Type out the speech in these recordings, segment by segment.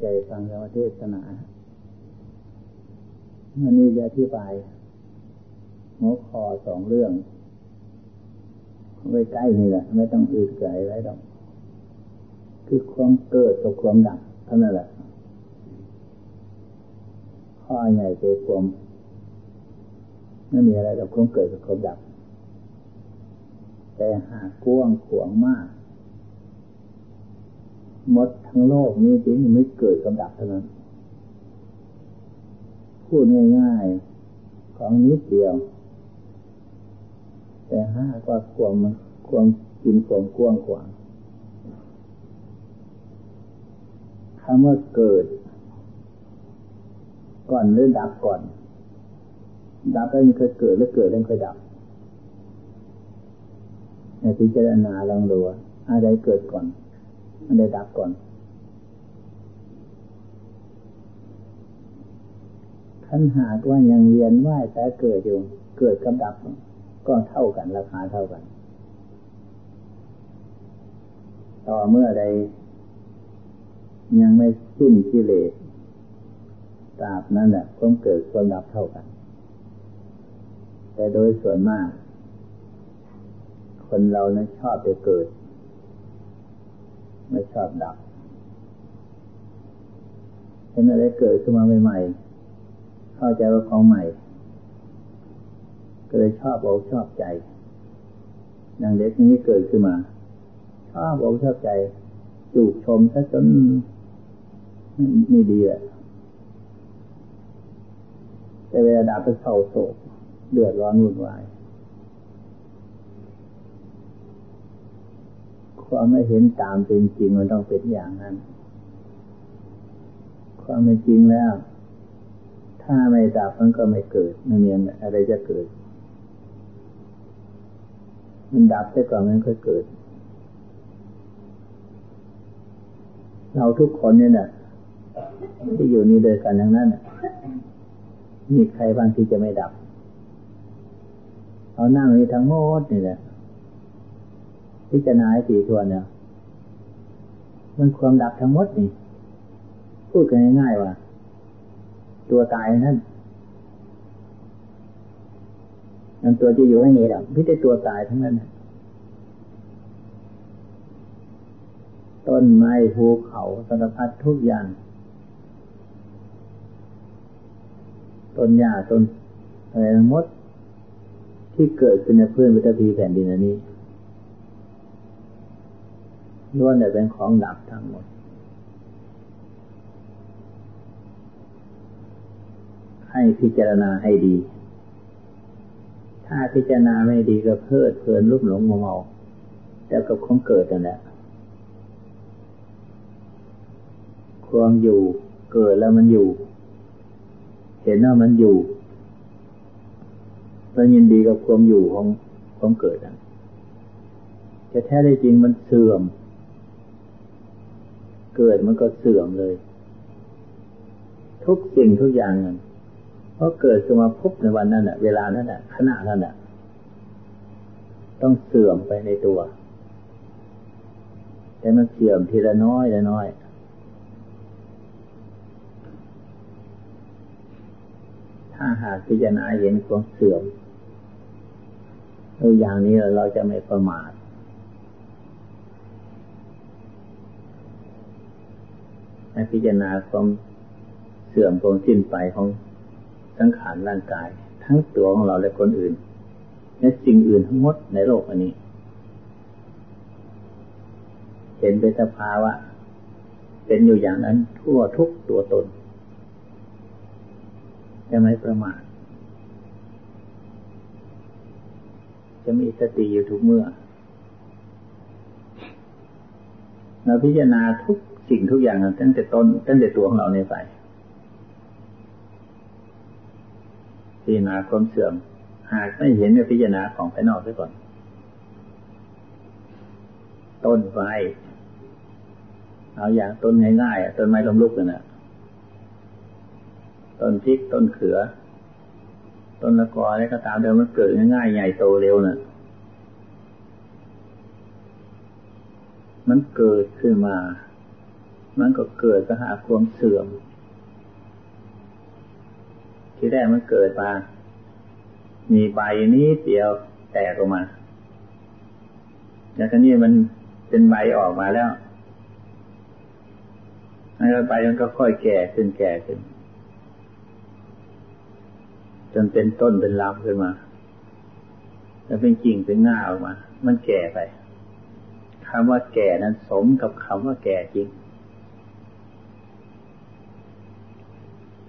ใจฟังธรรมเทศนาวันนี้จะอธิบายหัวคอสองเรื่องไว้ใกล้นี่แหละ ไม่ต้องอืดไกลไว้หรอก คือความเกิดกับความดับเท่านั้นแหละ ข้อใหญ่ใจความไม่มีอะไรกับความเกิดกับความดับ แต่หากกว้างขวางมาก หมดทั้งโลกนี้ที่ไม่เกิดกับดับเท่านั้น พูดง่ายๆ ของนิดเดียว แต่ห้าว่าความมันความกินความกว้างขวาคำว่าเกิด ก่อนหรือดับก่อน ดับแล้วยังเคยเกิดแล้วเกิดแล้วเคยดับในพิจารณาลองดูอะไรเกิดก่อน มันได้ดับก่อนขันหากว่ายังเวียนว่ายแต่เกิดอยู่ เกิดกับดับ ก็เท่ากันราคาเท่ากัน ต่อเมื่อใด ยังไม่สิ้นกิเลสตราบนั้นแหละความเกิดความดับเท่ากัน แต่โดยส่วนมาก คนเรานั้นชอบจะเกิด ไม่ชอบดับเห็นอะไรเกิดขึ้นมาใหม่ๆเข้าใจว่าของใหม่ ก็เลยชอบอกชอบใจอย่างเด็กนี้เกิดขึ้นมาชอบอกชอบใจจูบชมซะจนไม่ดีแหละแต่เวลาดับไปเศร้าโศกเดือดร้อนวุ่นวาย ความไม่เห็นตามเป็นจริงมันต้องเป็นอย่างนั้น ความไม่จริงแล้ว ถ้าไม่ดับมันก็ไม่เกิดไม่มีอะไรจะเกิด มันดับแต่ก่อนมันค่อยเกิด เราทุกคนเนี่ยนะที่อยู่นี่เดยกันทั้งนั้นมีใครบางที่จะไม่ดับ เอาหน้ามีทั้งหมดนี่แหละ พิจารณาสี่ตัวเนี่ยมันความดับทั้งหมดนี่ พูดกันง่ายๆว่า ตัวตายนั่นมันตัวที่อยู่ให้นี่แหละพิจารตัวตายทั้งนั้น ต้นไม้ภูเขาสารพัดทุกอย่าง ต้นหญ้าต้นอะไรทั้งหมด ที่เกิดขึ้นในพื้นวิถีแผ่นดินอันนี้ ล้วนแต่เป็นของดับทั้งหมด ให้พิจารณาให้ดี ถ้าพิจารณาไม่ดีก็เพิดเพลินลุกหลงเมาแล้วกับของเกิดนั่นแหละความอยู่เกิดแล้วมันอยู่ เห็นว่ามันอยู่แล้วยินดีกับความอยู่ของของเกิดนะแต่แท้ได้จริงมันเสื่อม เกิดมันก็เสื่อมเลย ทุกสิ่งทุกอย่างนั้นเพราะเกิดขึ้นมาพบในวันนั้นแหะเวลานั้นแหะขณะนั้นแหะต้องเสื่อมไปในตัว แต่มันเสื่อมทีละน้อยละน้อยถ้าหากพิจารณาเห็นความเสื่อมตัวอย่างนี้เราจะไม่ประมาท ให้พิจารณาความเสื่อมความสิ้นไปของสังขารร่างกาย ทั้งตัวของเราและคนอื่น และสิ่งอื่นทั้งหมดในโลกอันนี้ เห็นเป็นสภาวะเป็นอยู่อย่างนั้นทั่วทุกตัวตนจะไม่ประมาทจะมีสติอยู่ทุกเมื่อเราพิจารณาทุก สิ่งทุกอย่างตั้งแต่ต้นตั้งแต่ตัวของเราในใส่พิจารณาความเสื่อม หากไม่เห็นในพิจารณาของภายนอกไปก่อน ต้นไม้เอาอย่างต้นง่ายๆต้นไม้ลมลุกเลยนะต้นพริกต้นเขือ ต้นละกออะไรก็ตามเดิมมันเกิดง่ายๆใหญ่โตเร็วนะ่ะมันเกิดขึ้นมา มันก็เกิดสหาความเสื่อม ที่แรกมันเกิดมา มีใบนี้เดียวแตกออกมา แล้วทีนี้มันเป็นใบออกมาแล้วแล้วใบมันก็ค่อยแก่ขึ้นแก่ขึ้น จนเป็นต้นเป็นลำขึ้นมา แล้วเป็นกิ่งเป็นหน้าออกมา มันแก่ไปคำว่าแก่นั้นสมกับคำว่าแก่จริง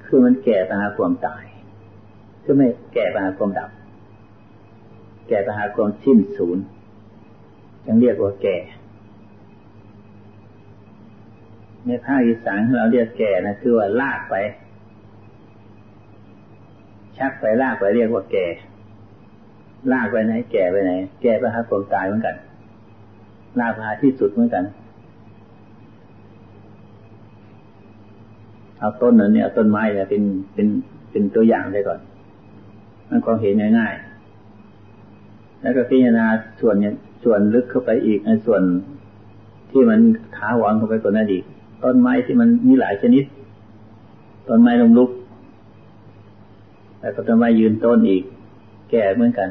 คือมันแก่ไปหาความตาย คือไม่แก่ไปหาความดับ แก่ไปหาความสิ้นสูญยังเรียกว่าแก่ ในภาคอีสานเราเรียกแก่นะคือว่าลากไป ชักไปลากไปเรียกว่าแก่ ลากไปไหน แก่ไปไหน แก่ไปหาความตายเหมือนกันนาภาที่สุดเหมือนกัน เอาต้นนั้นเนี่ยต้นไม้เนี่ยเป็นเป็นเป็นตัวอย่างได้ก่อน มันก็เห็นง่ายๆ แล้วก็พิจารณาส่วนเนี่ยส่วนลึกเข้าไปอีกในส่วนที่มันขาหวานเข้าไปกว่านั้นอีก ต้นไม้ที่มันมีหลายชนิด ต้นไม้ลมลุก แล้วก็ต้นไม้ยืนต้นอีก แก่เหมือนกัน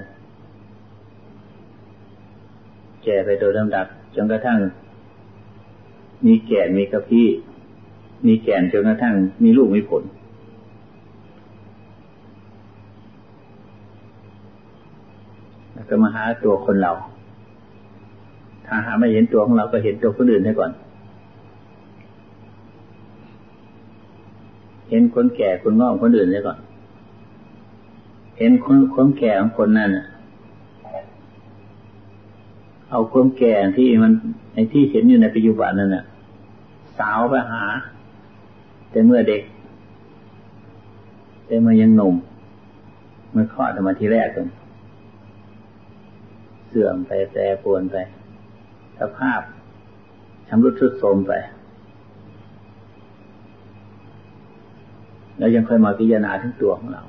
แก่ไปโดยลำดับจนกระทั่ง มีแก่มีกระพี้ มีแก่นจนกระทั่งมีลูกมีผล แล้วก็มาหาตัวคนเรา ถ้าหาไม่เห็นตัวของเราก็เห็นตัวคนอื่นให้ก่อน เห็นคนแก่คนงอกคนอื่นให้ก่อน เห็นคนคนแก่ของคนนั้นเอาความแก่ที่มันในที่เห็นอยู่ในปัจจุบันนั่นน่ะสาวไปหา แต่เมื่อเด็ก แต่เมื่อยังหนุ่ม เมื่อคลอดออกมาทีแรกตรงเสื่อมไปแปรปรวนไป สภาพชำรุดทรุดโทรมไป แล้วยังค่อยมาพิจารณาถึงตัวของเรา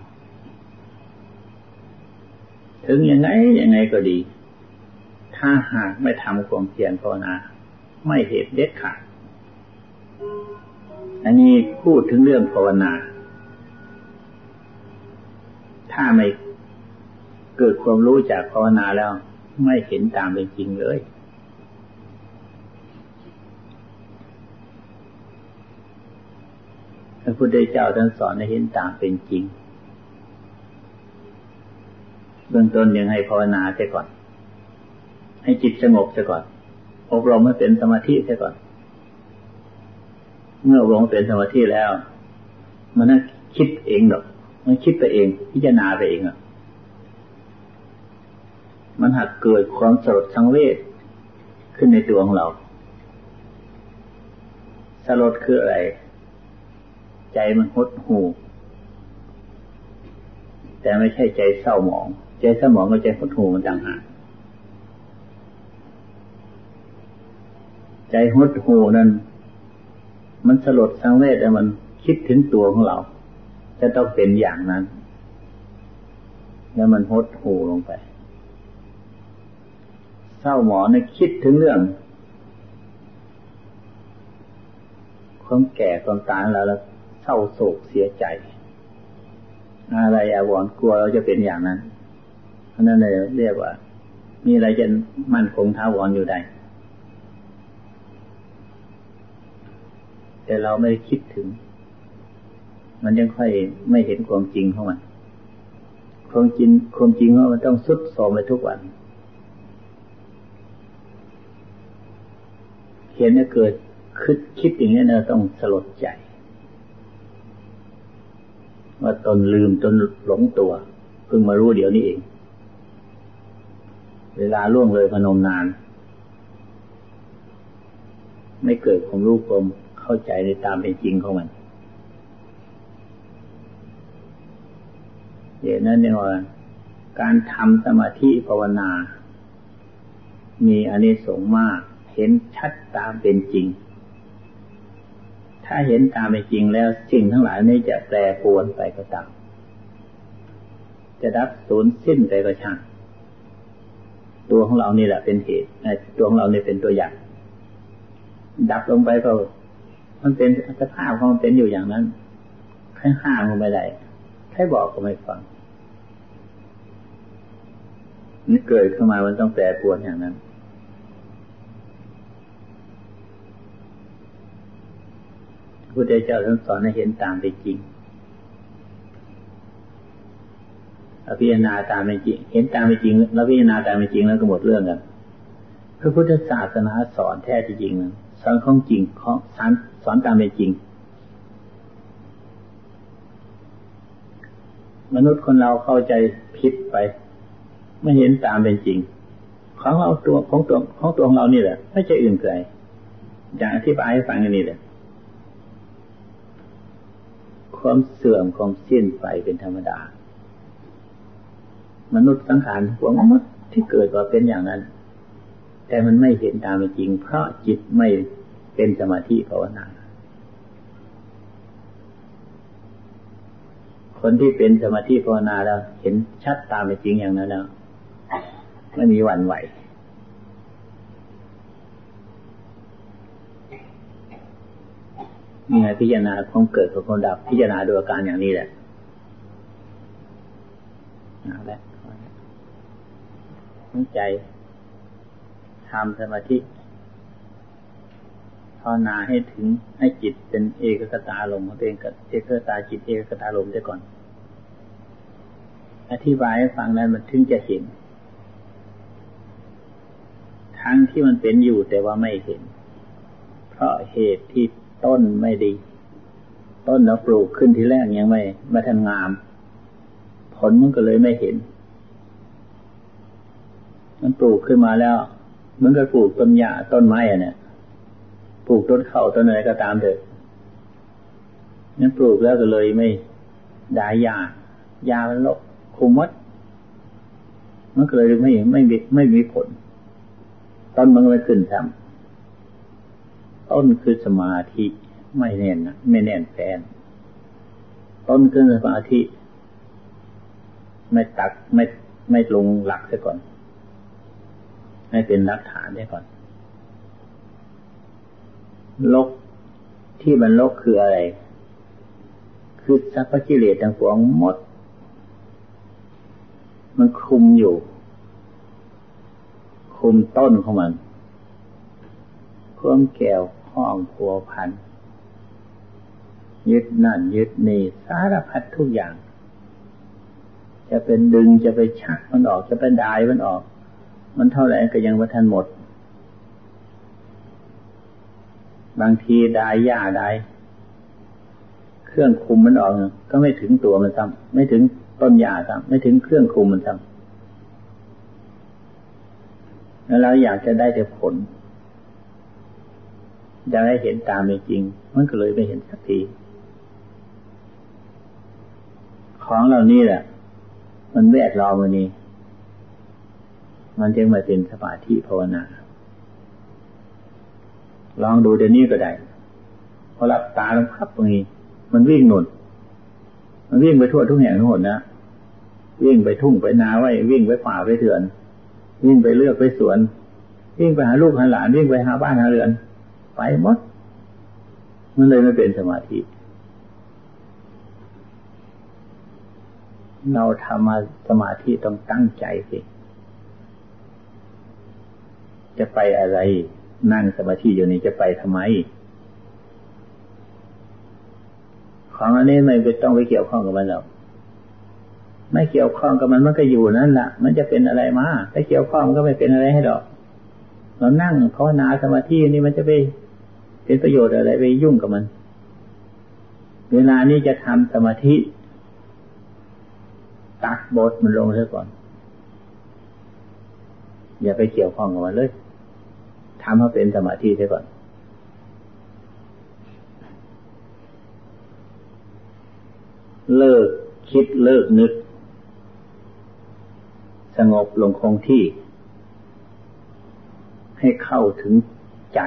ถึงยังไงยังไงก็ดี ถ้าหากไม่ทำความเพียรภาวนา ไม่เหตุเด็ดขาด อันนี้พูดถึงเรื่องภาวนา ถ้าไม่เกิดความรู้จากภาวนาแล้วไม่เห็นตามเป็นจริงเลย พระพุทธเจ้าท่านสอนให้เห็นตามเป็นจริง เบื้องต้นยังให้ภาวนาเสียก่อน ให้จิตสงบซะก่อน อบรมให้เป็นสมาธิซะก่อน เมื่ออบรมเป็นสมาธิแล้ว มันนั่งคิดเองหรอก มันคิดไปเอง พิจารณาไปเองอะมันหักเกิดความสลดสังเวชขึ้นในตัวของเรา สลดคืออะไร ใจมันหดหูแต่ไม่ใช่ใจเศร้าหมอง ใจเศร้าหมองกับใจหดหูมันต่างหากใจหดหูนั้น มันสลดสังเวชแต่มันคิดถึงตัวของเรา จะต้องเป็นอย่างนั้น แล้วมันหดหูลงไป เศร้าหมอในคิดถึงเรื่องความแก่ความตายแล้วแล้วเศร้าโศกเสียใจ อะไรอาวรกลัวเราจะเป็นอย่างนั้นเพราะนั้นเลยเรียกว่า มีอะไรจะมั่นคงท้าวรอยู่ได้ แต่เราไม่ได้คิดถึง มันยังค่อยไม่เห็นความจริงของมัน ความจริงความจริงว่ามันต้องสุดโทมไปทุกวันเห็นว่าเกิดคิดคิดอย่างนี้เราต้องสลดใจ ว่าตนลืมตนหลงตัว เพิ่งมารู้เดี๋ยวนี้เอง เวลาล่วงเลยพนมนาน ไม่เกิดความรู้ความ เข้าใจในตามเป็นจริงของมันเดี๋ยวนั้นเนี่ยว่าการทำสมาธิภาวนา มีอเนสงส์มาก เห็นชัดตามเป็นจริง ถ้าเห็นตามเป็นจริงแล้วสิ่งทั้งหลายนี้จะแปรปรวนไปก็ตาม จะดับสูญสิ้นไปก็ช่างตัวของเรานี่แหละเป็นเหตุตัวของเราเนี่เป็นตัวอย่าง ดับลงไปก็ มันเป็นสภาพของมันเป็นอยู่อย่างนั้นใครห้ามก็ไม่ได้ใครบอกก็ไม่ฟังนี่เกิดขึ้นมามันต้องแปรปรวนอย่างนั้นพระพุทธเจ้าท่านสอนให้เห็นตามเป็นจริงพิจารณาตามเป็นจริง เห็นตามเป็นจริงแล้วพิจารณาตามเป็นจริงแล้วก็หมดเรื่องกันพระพุทธศาสนาสอนแท้จริงนะ สอนของจริงของสอนสอนตามเป็นจริง มนุษย์คนเราเข้าใจผิดไป ไม่เห็นตามเป็นจริง ของเราตัวของตัวของตัวของเรานี่แหละ ไม่ใช่อื่นไกลอย่างอธิบายให้ฟังกันนี่แหละความเสื่อมของสิ้นไปเป็นธรรมดา มนุษย์สังขารพวกมนุษย์ที่เกิดมาเป็นอย่างนั้น แต่มันไม่เห็นตามเป็นจริง เพราะจิตไม่เป็นสมาธิภาวนา คนที่เป็นสมาธิภาวนาแล้ว เห็นชัดตามเป็นจริงอย่างนั้นแล้วไม่มีวันไหวนี่ไงพิจารณาความเกิดกับความดับ พิจารณาดูอาการอย่างนี้แหละเอาละตั้งใจ ทำสมาธิภาวนาให้ถึงให้จิตเป็นเอกคตาลมของตัวเองกับเอกคตาจิตเอกคตาลมได้ก่อน อธิบายให้ฟังนั้นมันถึงจะเห็น ทั้งที่มันเป็นอยู่แต่ว่าไม่เห็น เพราะเหตุที่ต้นไม่ดี ต้นเราปลูกขึ้นทีแรกยังไม่ไม่ทันงาม ผลมันก็เลยไม่เห็น มันปลูกขึ้นมาแล้ว มันก็ปลูกต้นหญ้าต้นไม้อะเนี่ยปลูกต้นข้าวต้นอะไรก็ตามเถอะนั้นปลูกแล้วก็เลยไม่ได้ยายามันลกคุมมัดมันก็เลยไม่ไม่มีไม่มีผลต้นมันไม่ขึ้นซ้ำต้นคือสมาธิไม่แน่นนะไม่แน่นแฟนต้นคือสมาธิ ไม่ตักไม่ไม่ลงหลักซะก่อน ให้เป็นรักฐานได้ก่อน ลกที่มันลกคืออะไร คือสัพพกิเลสต่างปวงหมด มันคุมอยู่ คุมต้นของมันความแก้วข้องพัวพัน ยึดนั่น ยึดนี่สารพัดทุกอย่าง จะเป็นดึงจะไปชักมันออกจะเป็นดายมันออก มันเท่าไหร่ก็ยังว่ทันหมด บางทีได้ยาได้เครื่องคุมมันออกก็ไม่ถึงตัวมันซ้ำไม่ถึงต้นยาซ้ำไม่ถึงเครื่องคุมมันซ้ำแล้วเราอยากจะได้แต่ผลอยากให้เห็นตามเป็นจริง มันก็เลยไม่เห็นสักทีของเหล่านี้แหละ มันแวดล้อมวันนี้ มันจึงมาเป็นสมาธิภาวนา ลองดูเดี๋ยวนี้ก็ได้พอรับตาล้วพับตรงนี้ มันวิ่งหนุนมันวิ่งไปทั่วทุกแห่งทุกหนนะวิ่งไปทุ่งไปนาไว้วิ่งไปป่าไปเถื่อน วิ่งไปเลือกไปสวน วิ่งไปหาลูกหาหลานวิ่งไปหาบ้านหาเรือน ไปหมด มันเลยไม่เป็นสมาธิ เราทำมาสมาธิต้องตั้งใจสิ จะไปอะไร นั่งสมาธิอยู่นี่จะไปทำไม ของอันนี้ไม่ต้องไปเกี่ยวข้องกับมันหรอกไม่เกี่ยวข้องกับมันมันก็อยู่นั่นแหละมันจะเป็นอะไรมาถ้าเกี่ยวข้องก็ไม่เป็นอะไรให้ดอก เรานั่งภาวนาสมาธินี่มันจะไปเป็นประโยชน์อะไรไปยุ่งกับมัน เวลานี้จะทำสมาธิ ตักบทมันลงเสียก่อน อย่าไปเกี่ยวข้องกับมันเลย ทำให้เป็นสมาธิเสียก่อน เลิกคิดเลิกนึก สงบลงคงที่ ให้เข้าถึงใจ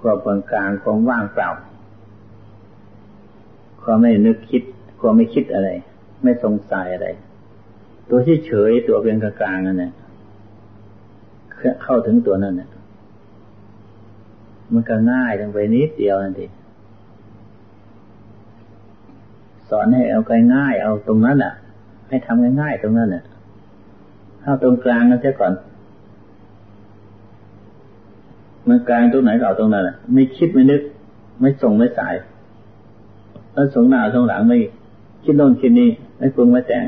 ความกลางกลางความว่างเปล่าความไม่นึกคิดความไม่คิดอะไร ไม่สงสัยอะไร ตัวที่เฉยตัวเป็นกลางกลางนั่นแหละ เข้าถึงตัวนั้นเนี่ยมันก็ง่ายลงไปนิดเดียวนั่นเองสอนให้เอาง่ายเอาตรงนั้นแหละให้ทำง่ายๆตรงนั้นเนี่ยเข้าตรงกลางนั่นเสียก่อนมันกลางตรงไหนก็เอาตรงนั้นแหละไม่คิดไม่นึก ไม่ส่งไม่สายแล้วส่งหน้าส่งหลังไม่คิดโน่นคิดนี้ไม่ปรุงไม่แต่ง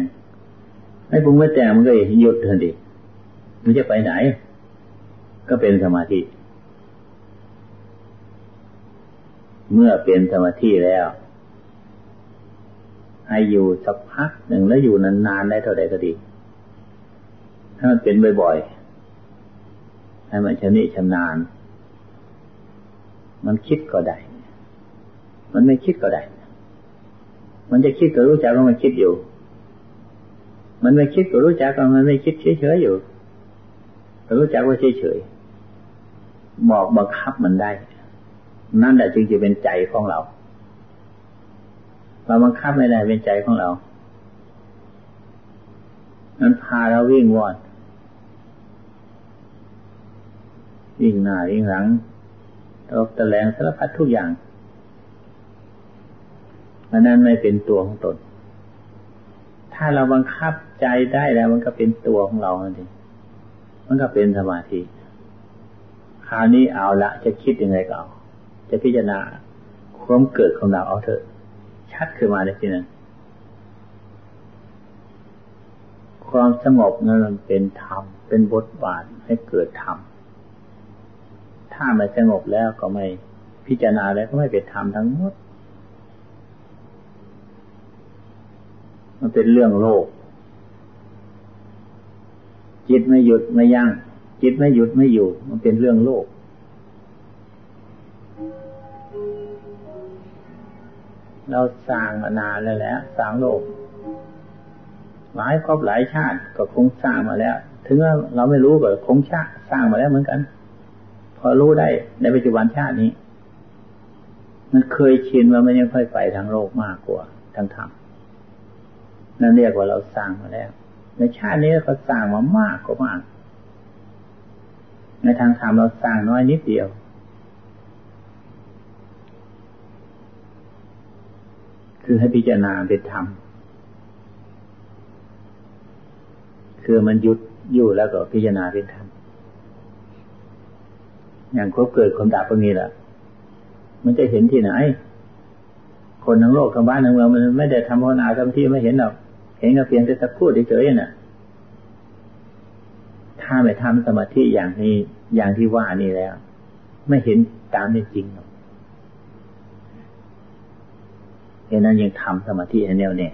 ไม่ปรุงไม่แต่งมันก็หยุดทันทีมันจะไปไหน ก็เป็นสมาธิ เมื่อเป็นสมาธิแล้ว ให้อยู่สักพักหนึ่งแล้วอยู่นานๆได้เท่าใดก็ดี ถ้ามันเป็นบ่อยๆ ให้มันชำนิชำนาญ มันคิดก็ได้ มันไม่คิดก็ได้ มันจะคิดก็รู้จักว่ามันคิดอยู่ มันไม่คิดก็รู้จักว่ามันไม่คิดเฉยๆอยู่ รู้จักว่าเฉยๆบอกบังคับมันได้ นั่นแหละจึงจะเป็นใจของเราเราบังคับไม่ได้เป็นใจของเรา นั้นพาเราวิ่งวอนวิ่งหน้าวิ่งหลังตกตะแลงสารพัดทุกอย่างอันนั้นไม่เป็นตัวของตน ถ้าเราบังคับใจได้แล้วมันก็เป็นตัวของเรานั่นเอง มันก็เป็นสมาธิ คราวนี้เอาละ จะคิดยังไงก็เอา จะพิจารณาความเกิดของเราเอาเถอะ ชัดขึ้นมาเลยทีนั้นความสงบนั้นมันเป็นธรรม เป็นบทบาทให้เกิดธรรม ถ้าไม่สงบแล้วก็ไม่พิจารณาแล้วก็ไม่เป็นธรรมทั้งหมด มันเป็นเรื่องโลก จิตไม่หยุดไม่ยัง้งจิตไม่หยุดไม่อยู่ มันเป็นเรื่องโลก เราสร้างมานานแล้วแหละสร้างโลก หลายครอบหลายชาติก็คงสร้างมาแล้ว ถึงว่าเราไม่รู้ก็คงชาสร้างมาแล้วเหมือนกัน พอรู้ได้ในปัจจุบันชาตินี้ มันเคยชินว่ามันยังค่อยไปทางโลกมากกว่าทางธรรมนั่นเรียกว่าเราสร้างมาแล้ว ในชาตินี้เราสร้างมามากกว่ามาก ในทางธรรมเราสร้างน้อยนิดเดียว คือให้พิจารณาเป็นธรรม คือมันหยุดอยู่แล้วก็พิจารณาเป็นธรรม อย่างครบเกิดความดับตรงนี้แหละมันจะเห็นที่ไหน คนทั้งโลกทั้งบ้านทั้งเมืองมันไม่ได้ทำภาวนาทำที่ไม่เห็นหรอก เห็นก็เพียงแต่สักพูดเฉยๆน่ะ ถ้าไม่ทำสมาธิอย่างนี้อย่างที่ว่านี่แล้ว ไม่เห็นตามเป็นจริงหรอกฉะนั้นยังทำสมาธิให้แน่วแน่